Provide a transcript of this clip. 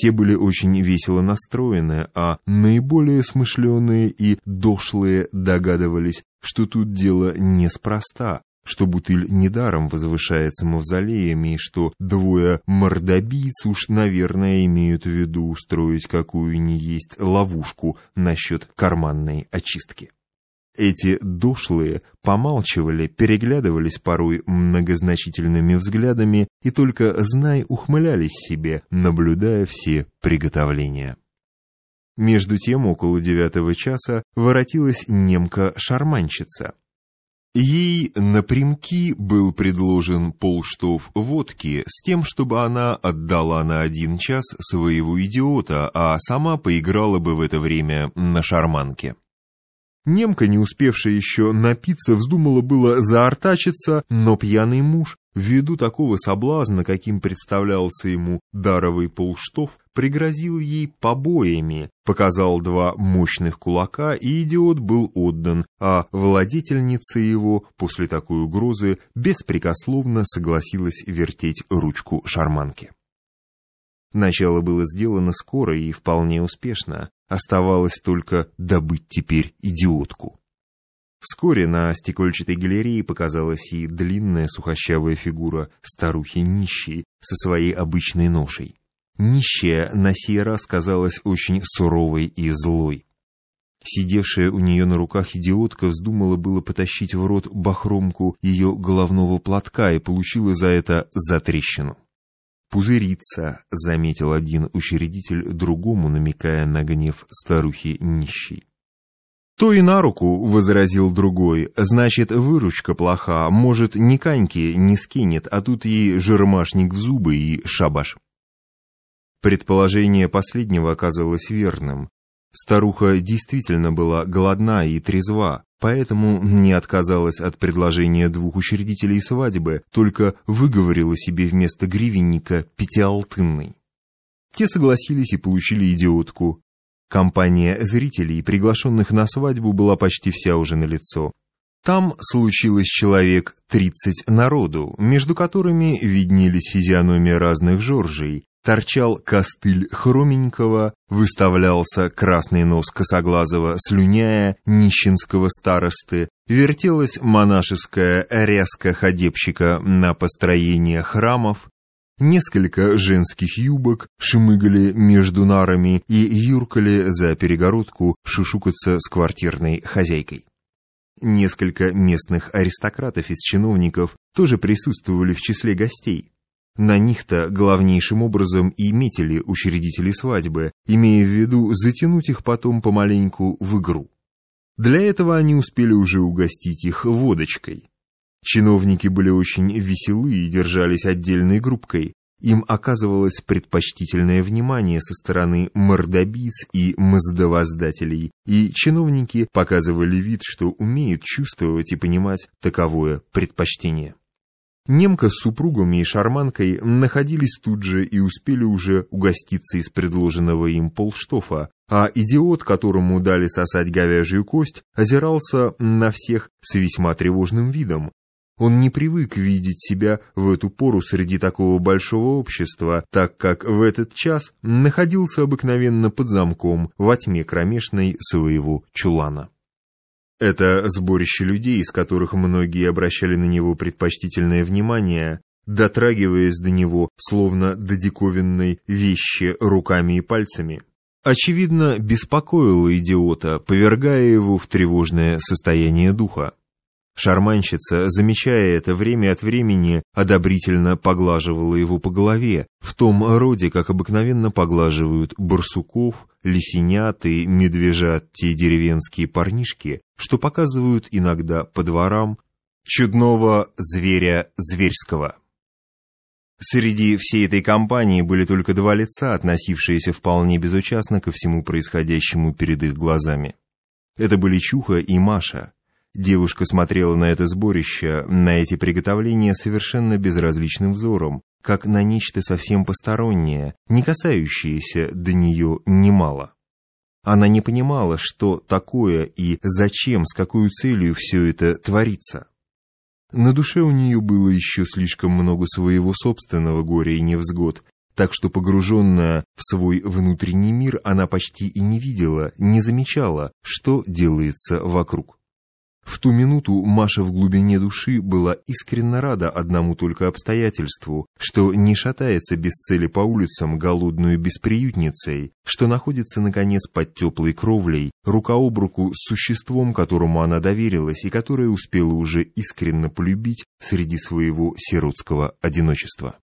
Все были очень весело настроены, а наиболее смышленые и дошлые догадывались, что тут дело неспроста, что бутыль недаром возвышается мавзолеями, и что двое мордобийц уж, наверное, имеют в виду устроить какую ни есть ловушку насчет карманной очистки. Эти дошлые помалчивали, переглядывались порой многозначительными взглядами и только, знай, ухмылялись себе, наблюдая все приготовления. Между тем, около девятого часа воротилась немка-шарманщица. Ей напрямки был предложен полштов водки с тем, чтобы она отдала на один час своего идиота, а сама поиграла бы в это время на шарманке. Немка, не успевшая еще напиться, вздумала было заортачиться, но пьяный муж, ввиду такого соблазна, каким представлялся ему даровый полштов, пригрозил ей побоями, показал два мощных кулака, и идиот был отдан, а владетельница его после такой угрозы беспрекословно согласилась вертеть ручку шарманки. Начало было сделано скоро и вполне успешно. Оставалось только добыть теперь идиотку. Вскоре на стекольчатой галерее показалась и длинная сухощавая фигура старухи нищей со своей обычной ношей. Нищая на сей раз казалась очень суровой и злой. Сидевшая у нее на руках идиотка вздумала было потащить в рот бахромку ее головного платка и получила за это затрещину. «Пузырится», — заметил один учредитель другому, намекая на гнев старухи нищей. «То и на руку», — возразил другой, — «значит, выручка плоха, может, ни каньки не скинет, а тут ей жирмашник в зубы и шабаш». Предположение последнего оказалось верным. Старуха действительно была голодна и трезва, поэтому не отказалась от предложения двух учредителей свадьбы, только выговорила себе вместо гривенника пятиалтынный. Те согласились и получили идиотку. Компания зрителей, приглашенных на свадьбу, была почти вся уже на лицо. Там случилось человек тридцать народу, между которыми виднелись физиономии разных жоржей, торчал костыль хроменького, выставлялся красный нос косоглазого слюняя нищенского старосты, вертелась монашеская ряска ходебщика на построение храмов, Несколько женских юбок шмыгали между нарами и юркали за перегородку шушукаться с квартирной хозяйкой. Несколько местных аристократов из чиновников тоже присутствовали в числе гостей. На них-то главнейшим образом и метили учредители свадьбы, имея в виду затянуть их потом помаленьку в игру. Для этого они успели уже угостить их водочкой. Чиновники были очень веселы и держались отдельной группкой. Им оказывалось предпочтительное внимание со стороны мордобиц и мздовоздателей, и чиновники показывали вид, что умеют чувствовать и понимать таковое предпочтение. Немка с супругом и шарманкой находились тут же и успели уже угоститься из предложенного им полштофа, а идиот, которому дали сосать говяжью кость, озирался на всех с весьма тревожным видом. Он не привык видеть себя в эту пору среди такого большого общества, так как в этот час находился обыкновенно под замком во тьме кромешной своего чулана. Это сборище людей, из которых многие обращали на него предпочтительное внимание, дотрагиваясь до него, словно до диковинной вещи руками и пальцами. Очевидно, беспокоило идиота, повергая его в тревожное состояние духа. Шарманщица, замечая это время от времени, одобрительно поглаживала его по голове, в том роде, как обыкновенно поглаживают барсуков, лисенят и медвежат те деревенские парнишки, что показывают иногда по дворам чудного зверя зверского. Среди всей этой компании были только два лица, относившиеся вполне безучастно ко всему происходящему перед их глазами. Это были Чуха и Маша. Девушка смотрела на это сборище, на эти приготовления совершенно безразличным взором, как на нечто совсем постороннее, не касающееся до нее немало. Она не понимала, что такое и зачем, с какой целью все это творится. На душе у нее было еще слишком много своего собственного горя и невзгод, так что погруженная в свой внутренний мир, она почти и не видела, не замечала, что делается вокруг. В ту минуту Маша в глубине души была искренне рада одному только обстоятельству, что не шатается без цели по улицам голодную бесприютницей, что находится, наконец, под теплой кровлей, рука об руку с существом, которому она доверилась и которое успела уже искренне полюбить среди своего сиротского одиночества.